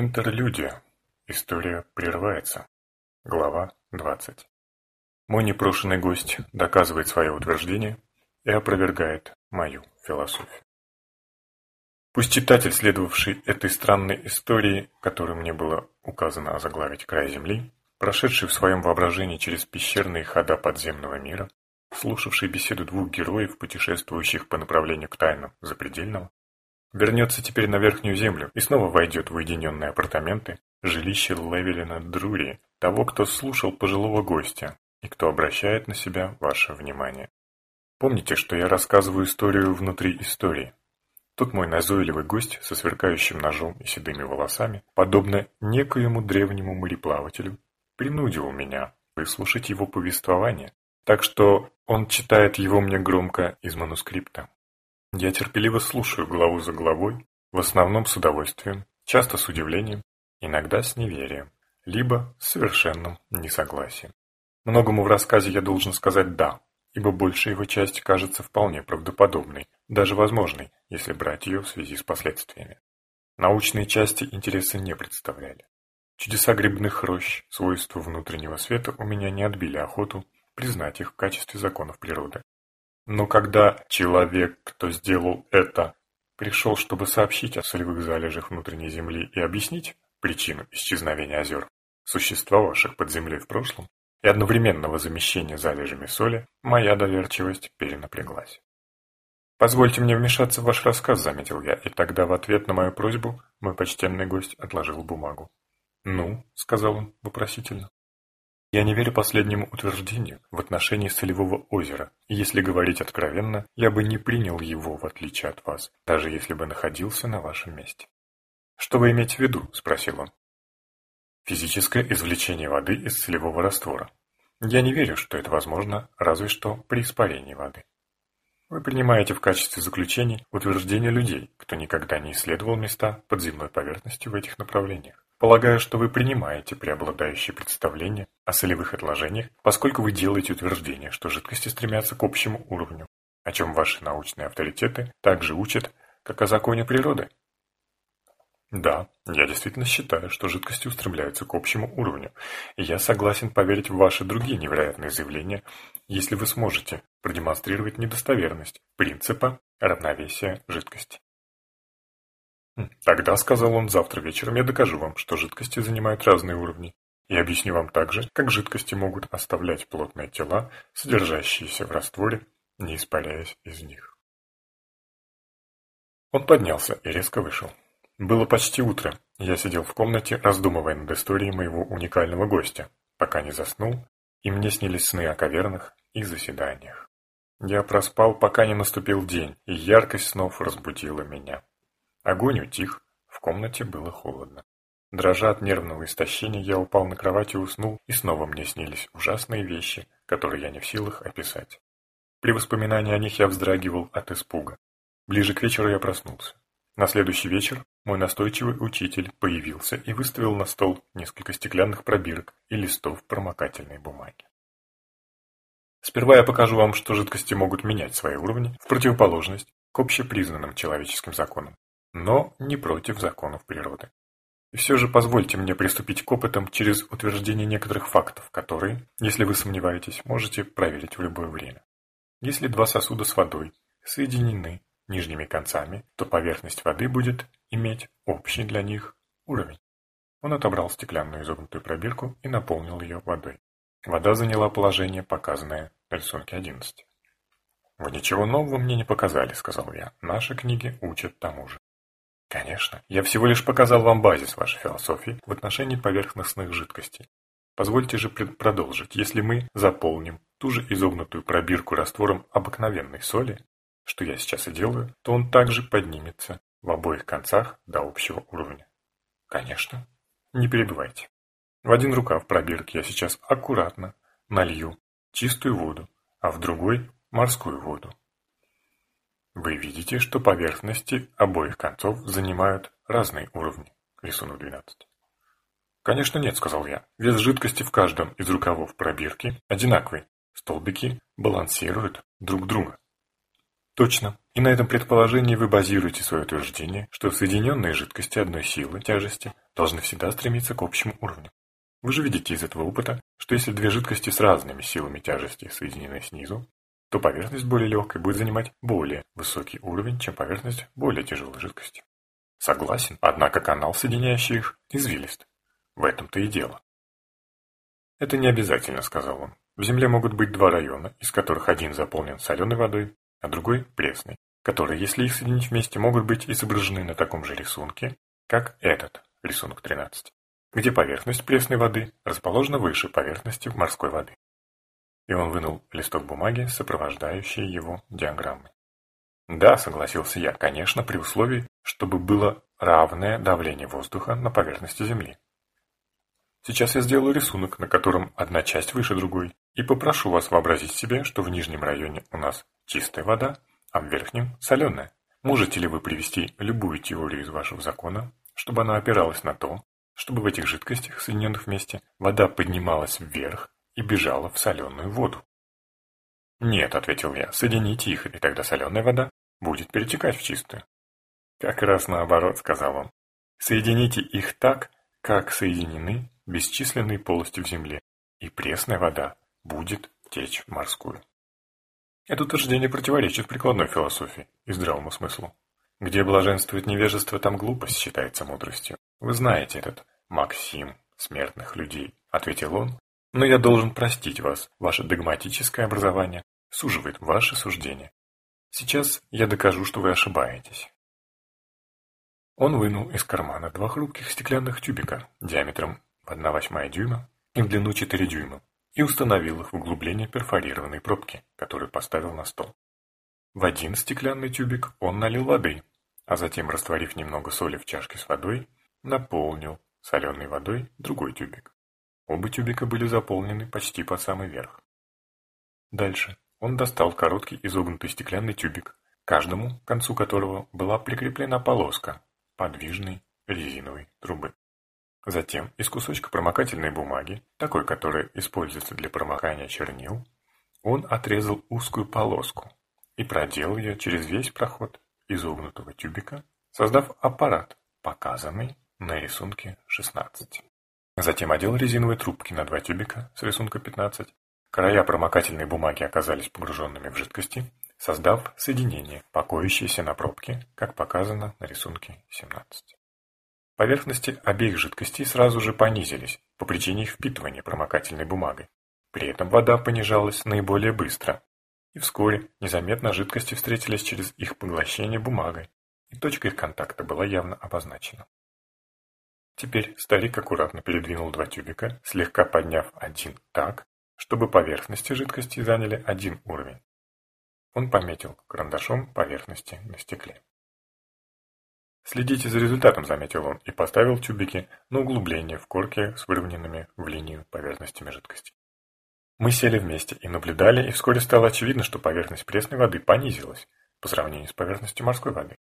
Интерлюдия. История прерывается. Глава 20. Мой непрошенный гость доказывает свое утверждение и опровергает мою философию. Пусть читатель, следовавший этой странной истории, которую мне было указано озаглавить «Край Земли», прошедший в своем воображении через пещерные хода подземного мира, слушавший беседу двух героев, путешествующих по направлению к тайнам запредельного, вернется теперь на Верхнюю Землю и снова войдет в уединенные апартаменты, жилище Левелина Друри, того, кто слушал пожилого гостя и кто обращает на себя ваше внимание. Помните, что я рассказываю историю внутри истории. Тут мой назойливый гость со сверкающим ножом и седыми волосами, подобно некоему древнему мореплавателю, принудил меня выслушать его повествование, так что он читает его мне громко из манускрипта. Я терпеливо слушаю главу за главой, в основном с удовольствием, часто с удивлением, иногда с неверием, либо с совершенным несогласием. Многому в рассказе я должен сказать «да», ибо большая его часть кажется вполне правдоподобной, даже возможной, если брать ее в связи с последствиями. Научные части интереса не представляли. Чудеса грибных рощ, свойства внутреннего света у меня не отбили охоту признать их в качестве законов природы. Но когда человек, кто сделал это, пришел, чтобы сообщить о солевых залежах внутренней Земли и объяснить причину исчезновения озер, существовавших под землей в прошлом, и одновременного замещения залежами соли, моя доверчивость перенапряглась. «Позвольте мне вмешаться в ваш рассказ», — заметил я, и тогда в ответ на мою просьбу мой почтенный гость отложил бумагу. «Ну», — сказал он вопросительно. Я не верю последнему утверждению в отношении Солевого озера, и если говорить откровенно, я бы не принял его в отличие от вас, даже если бы находился на вашем месте. «Что вы имеете в виду?» – спросил он. «Физическое извлечение воды из солевого раствора. Я не верю, что это возможно, разве что при испарении воды. Вы принимаете в качестве заключений утверждения людей, кто никогда не исследовал места под земной поверхностью в этих направлениях. Полагаю, что вы принимаете преобладающее представление о солевых отложениях, поскольку вы делаете утверждение, что жидкости стремятся к общему уровню, о чем ваши научные авторитеты также учат, как о законе природы. Да, я действительно считаю, что жидкости устремляются к общему уровню, и я согласен поверить в ваши другие невероятные заявления, если вы сможете продемонстрировать недостоверность принципа равновесия жидкости. Тогда, сказал он, завтра вечером я докажу вам, что жидкости занимают разные уровни, и объясню вам также, как жидкости могут оставлять плотные тела, содержащиеся в растворе, не испаряясь из них. Он поднялся и резко вышел. Было почти утро, я сидел в комнате, раздумывая над историей моего уникального гостя, пока не заснул, и мне снились сны о кавернах и заседаниях. Я проспал, пока не наступил день, и яркость снов разбудила меня. Огонь утих, в комнате было холодно. Дрожа от нервного истощения, я упал на кровать и уснул, и снова мне снились ужасные вещи, которые я не в силах описать. При воспоминании о них я вздрагивал от испуга. Ближе к вечеру я проснулся. На следующий вечер мой настойчивый учитель появился и выставил на стол несколько стеклянных пробирок и листов промокательной бумаги. Сперва я покажу вам, что жидкости могут менять свои уровни в противоположность к общепризнанным человеческим законам но не против законов природы. И все же позвольте мне приступить к опытам через утверждение некоторых фактов, которые, если вы сомневаетесь, можете проверить в любое время. Если два сосуда с водой соединены нижними концами, то поверхность воды будет иметь общий для них уровень. Он отобрал стеклянную изогнутую пробирку и наполнил ее водой. Вода заняла положение, показанное на рисунке 11. «Вы ничего нового мне не показали», — сказал я. «Наши книги учат тому же». Конечно, я всего лишь показал вам базис вашей философии в отношении поверхностных жидкостей. Позвольте же продолжить. Если мы заполним ту же изогнутую пробирку раствором обыкновенной соли, что я сейчас и делаю, то он также поднимется в обоих концах до общего уровня. Конечно. Не перебивайте. В один рукав пробирки я сейчас аккуратно налью чистую воду, а в другой – морскую воду. Вы видите, что поверхности обоих концов занимают разные уровни. Рисунок 12. Конечно нет, сказал я. Вес жидкости в каждом из рукавов пробирки одинаковый. Столбики балансируют друг друга. Точно. И на этом предположении вы базируете свое утверждение, что соединенные жидкости одной силы тяжести должны всегда стремиться к общему уровню. Вы же видите из этого опыта, что если две жидкости с разными силами тяжести соединены снизу, то поверхность более легкой будет занимать более высокий уровень, чем поверхность более тяжелой жидкости. Согласен, однако канал, соединяющий их, извилист. В этом-то и дело. Это не обязательно, сказал он. В Земле могут быть два района, из которых один заполнен соленой водой, а другой пресной, которые, если их соединить вместе, могут быть изображены на таком же рисунке, как этот, рисунок 13, где поверхность пресной воды расположена выше поверхности морской воды. И он вынул листок бумаги, сопровождающий его диаграммой. Да, согласился я, конечно, при условии, чтобы было равное давление воздуха на поверхности Земли. Сейчас я сделаю рисунок, на котором одна часть выше другой, и попрошу вас вообразить себе, что в нижнем районе у нас чистая вода, а в верхнем – соленая. Можете ли вы привести любую теорию из вашего закона, чтобы она опиралась на то, чтобы в этих жидкостях, соединенных вместе, вода поднималась вверх и бежала в соленую воду? «Нет», — ответил я, — «соедините их, и тогда соленая вода будет перетекать в чистую». «Как раз наоборот», — сказал он. «Соедините их так, как соединены бесчисленные полости в земле, и пресная вода будет течь в морскую». Это утверждение противоречит прикладной философии и здравому смыслу. Где блаженствует невежество, там глупость считается мудростью. Вы знаете этот Максим смертных людей, ответил он, но я должен простить вас, ваше догматическое образование суживает ваши суждения. Сейчас я докажу, что вы ошибаетесь. Он вынул из кармана два хрупких стеклянных тюбика диаметром в 1 восьмая дюйма и в длину 4 дюйма и установил их в углубление перфорированной пробки, которую поставил на стол. В один стеклянный тюбик он налил воды, а затем, растворив немного соли в чашке с водой, наполнил соленой водой другой тюбик. Оба тюбика были заполнены почти под самый верх. Дальше он достал короткий изогнутый стеклянный тюбик, каждому концу которого была прикреплена полоска подвижной резиновой трубы. Затем из кусочка промокательной бумаги, такой, которая используется для промокания чернил, он отрезал узкую полоску, и проделал ее через весь проход изогнутого тюбика, создав аппарат, показанный на рисунке 16. Затем одел резиновые трубки на два тюбика с рисунка 15. Края промокательной бумаги оказались погруженными в жидкости, создав соединение, покоящееся на пробке, как показано на рисунке 17. Поверхности обеих жидкостей сразу же понизились по причине их впитывания промокательной бумагой. При этом вода понижалась наиболее быстро, и вскоре незаметно жидкости встретились через их поглощение бумагой, и точка их контакта была явно обозначена. Теперь старик аккуратно передвинул два тюбика, слегка подняв один так, чтобы поверхности жидкости заняли один уровень. Он пометил карандашом поверхности на стекле. «Следите за результатом», — заметил он, и поставил тюбики на углубление в корке с выровненными в линию поверхностями жидкости. Мы сели вместе и наблюдали, и вскоре стало очевидно, что поверхность пресной воды понизилась по сравнению с поверхностью морской воды.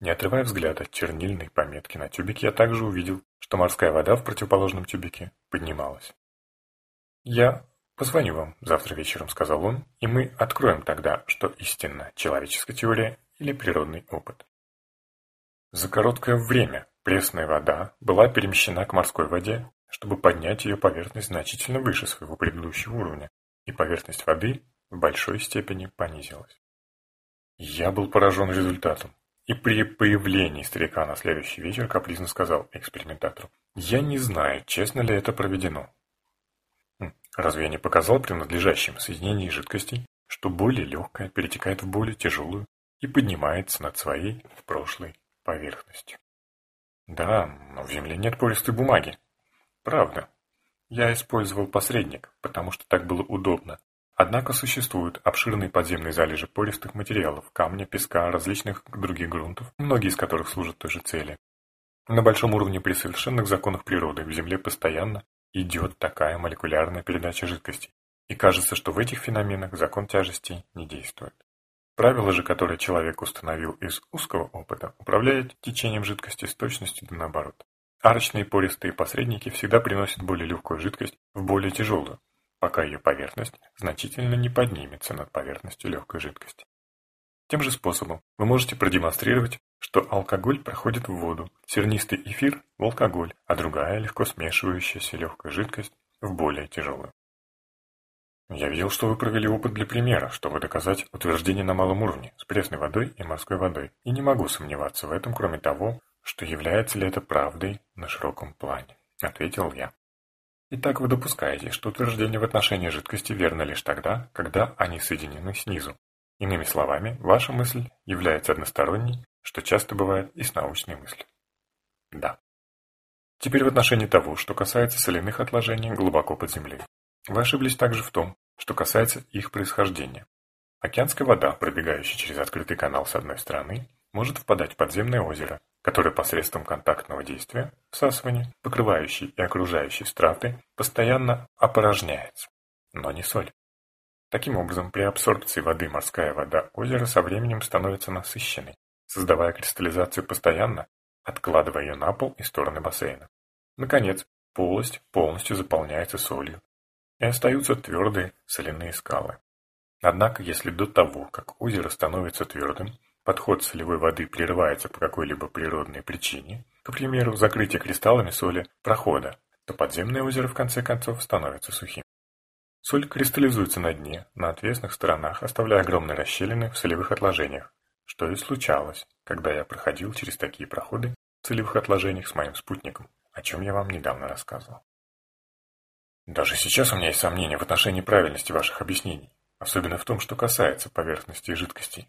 Не отрывая взгляд от чернильной пометки на тюбике, я также увидел, что морская вода в противоположном тюбике поднималась. «Я позвоню вам завтра вечером», — сказал он, «и мы откроем тогда, что истинно человеческая теория или природный опыт». За короткое время пресная вода была перемещена к морской воде чтобы поднять ее поверхность значительно выше своего предыдущего уровня, и поверхность воды в большой степени понизилась. Я был поражен результатом, и при появлении старика на следующий вечер капризно сказал экспериментатору, «Я не знаю, честно ли это проведено». Разве я не показал при надлежащем соединении жидкостей, что более легкая перетекает в более тяжелую и поднимается над своей прошлой поверхностью? Да, но в Земле нет пористой бумаги, Правда. Я использовал посредник, потому что так было удобно. Однако существуют обширные подземные залежи пористых материалов, камня, песка, различных других грунтов, многие из которых служат той же цели. На большом уровне при совершенных законах природы в Земле постоянно идет такая молекулярная передача жидкостей, и кажется, что в этих феноменах закон тяжести не действует. Правило же, которое человек установил из узкого опыта, управляет течением жидкости с точностью да наоборот. Арочные пористые посредники всегда приносят более легкую жидкость в более тяжелую, пока ее поверхность значительно не поднимется над поверхностью легкой жидкости. Тем же способом вы можете продемонстрировать, что алкоголь проходит в воду, сернистый эфир – в алкоголь, а другая легко смешивающаяся легкая жидкость – в более тяжелую. Я видел, что вы провели опыт для примера, чтобы доказать утверждение на малом уровне с пресной водой и морской водой, и не могу сомневаться в этом, кроме того, что является ли это правдой на широком плане, ответил я. Итак, вы допускаете, что утверждение в отношении жидкости верно лишь тогда, когда они соединены снизу, Иными словами, ваша мысль является односторонней, что часто бывает и с научной мыслью. Да. Теперь в отношении того, что касается соляных отложений глубоко под землей. Вы ошиблись также в том, что касается их происхождения. Океанская вода, пробегающая через открытый канал с одной стороны, может впадать в подземное озеро, которое посредством контактного действия, всасывания, покрывающей и окружающей страты, постоянно опорожняется, но не соль. Таким образом, при абсорбции воды морская вода озера со временем становится насыщенной, создавая кристаллизацию постоянно, откладывая ее на пол и стороны бассейна. Наконец, полость полностью заполняется солью, и остаются твердые соляные скалы. Однако, если до того, как озеро становится твердым, подход солевой воды прерывается по какой-либо природной причине, к примеру, закрытие кристаллами соли прохода, то подземное озеро в конце концов становится сухим. Соль кристаллизуется на дне, на отвесных сторонах, оставляя огромные расщелины в солевых отложениях, что и случалось, когда я проходил через такие проходы в солевых отложениях с моим спутником, о чем я вам недавно рассказывал. Даже сейчас у меня есть сомнения в отношении правильности ваших объяснений, особенно в том, что касается поверхности и жидкостей.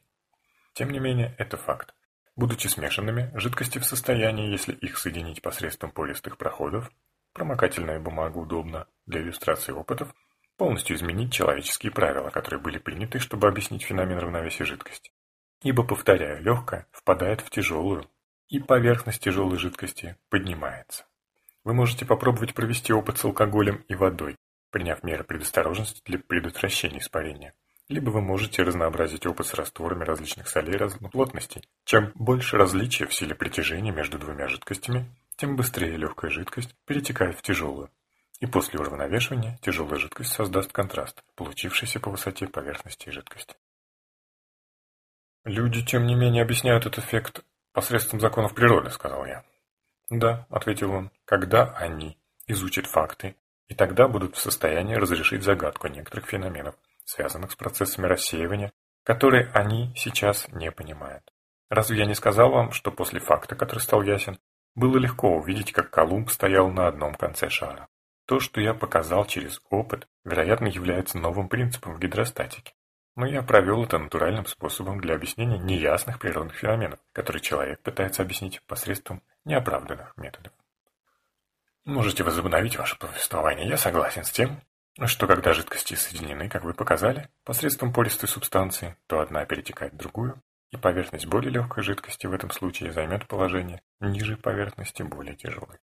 Тем не менее, это факт. Будучи смешанными, жидкости в состоянии, если их соединить посредством пористых проходов, промокательная бумага удобна для иллюстрации опытов, полностью изменить человеческие правила, которые были приняты, чтобы объяснить феномен равновесия жидкости. Ибо, повторяю, легкая впадает в тяжелую, и поверхность тяжелой жидкости поднимается. Вы можете попробовать провести опыт с алкоголем и водой, приняв меры предосторожности для предотвращения испарения. Либо вы можете разнообразить опыт с растворами различных солей разных плотностей. Чем больше различия в силе притяжения между двумя жидкостями, тем быстрее легкая жидкость перетекает в тяжелую, и после уравновешивания тяжелая жидкость создаст контраст, получившийся по высоте поверхности жидкости. «Люди, тем не менее, объясняют этот эффект посредством законов природы», — сказал я. «Да», — ответил он, — «когда они изучат факты, и тогда будут в состоянии разрешить загадку некоторых феноменов, связанных с процессами рассеивания, которые они сейчас не понимают. Разве я не сказал вам, что после факта, который стал ясен, было легко увидеть, как Колумб стоял на одном конце шара? То, что я показал через опыт, вероятно, является новым принципом в гидростатике. Но я провел это натуральным способом для объяснения неясных природных феноменов, которые человек пытается объяснить посредством неоправданных методов. Можете возобновить ваше повествование. Я согласен с тем, что когда жидкости соединены, как вы показали, посредством пористой субстанции, то одна перетекает в другую, и поверхность более легкой жидкости в этом случае займет положение ниже поверхности более тяжелой.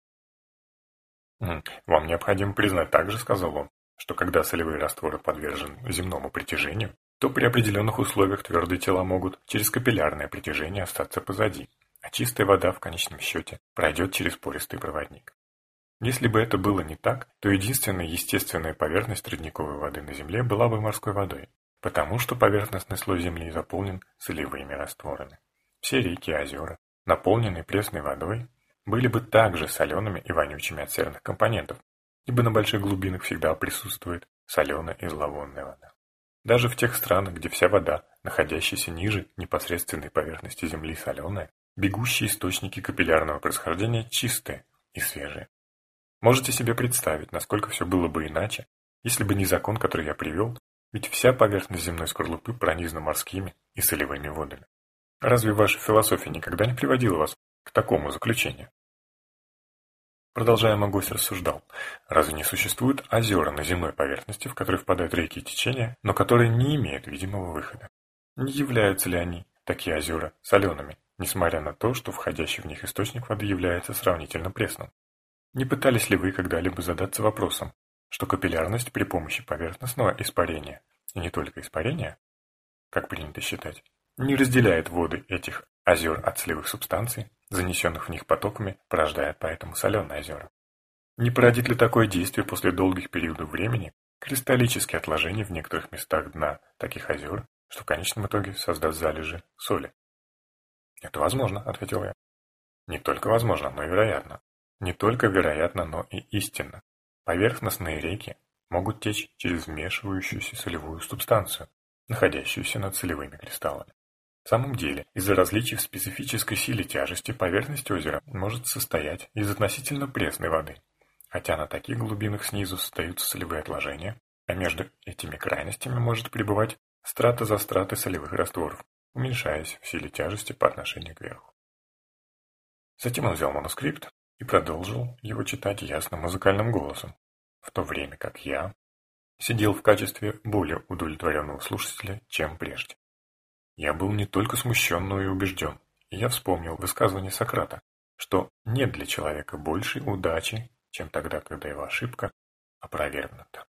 «Вам необходимо признать также, — сказал он, — что когда солевые растворы подвержены земному притяжению, то при определенных условиях твердые тела могут через капиллярное притяжение остаться позади, а чистая вода в конечном счете пройдет через пористый проводник. Если бы это было не так, то единственная естественная поверхность родниковой воды на Земле была бы морской водой, потому что поверхностный слой Земли заполнен солевыми растворами. Все реки и озера, наполненные пресной водой, были бы также солеными и вонючими от серных компонентов, ибо на больших глубинах всегда присутствует соленая и зловонная вода. Даже в тех странах, где вся вода, находящаяся ниже непосредственной поверхности Земли, соленая, бегущие источники капиллярного происхождения чистые и свежие. Можете себе представить, насколько все было бы иначе, если бы не закон, который я привел, ведь вся поверхность земной скорлупы пронизана морскими и солевыми водами. Разве ваша философия никогда не приводила вас к такому заключению? Продолжая, гость рассуждал, разве не существуют озера на земной поверхности, в которые впадают реки и течения, но которые не имеют видимого выхода? Не являются ли они, такие озера, солеными, несмотря на то, что входящий в них источник воды является сравнительно пресным? Не пытались ли вы когда-либо задаться вопросом, что капиллярность при помощи поверхностного испарения, и не только испарения, как принято считать, не разделяет воды этих озер от сливых субстанций, занесенных в них потоками, порождает поэтому соленые озера. Не породит ли такое действие после долгих периодов времени кристаллические отложения в некоторых местах дна таких озер, что в конечном итоге создаст залежи соли. «Это возможно», — ответил я. «Не только возможно, но и вероятно. Не только вероятно, но и истинно. Поверхностные реки могут течь через вмешивающуюся солевую субстанцию, находящуюся над солевыми кристаллами. В самом деле, из-за различий в специфической силе тяжести поверхность озера может состоять из относительно пресной воды, хотя на таких глубинах снизу создаются солевые отложения, а между этими крайностями может пребывать страта за стратой солевых растворов, уменьшаясь в силе тяжести по отношению к верху. Затем он взял манускрипт и продолжил его читать ясным музыкальным голосом, в то время как я сидел в качестве более удовлетворенного слушателя, чем прежде. Я был не только смущен, но и убежден, и я вспомнил высказывание Сократа, что нет для человека большей удачи, чем тогда, когда его ошибка опровергнута.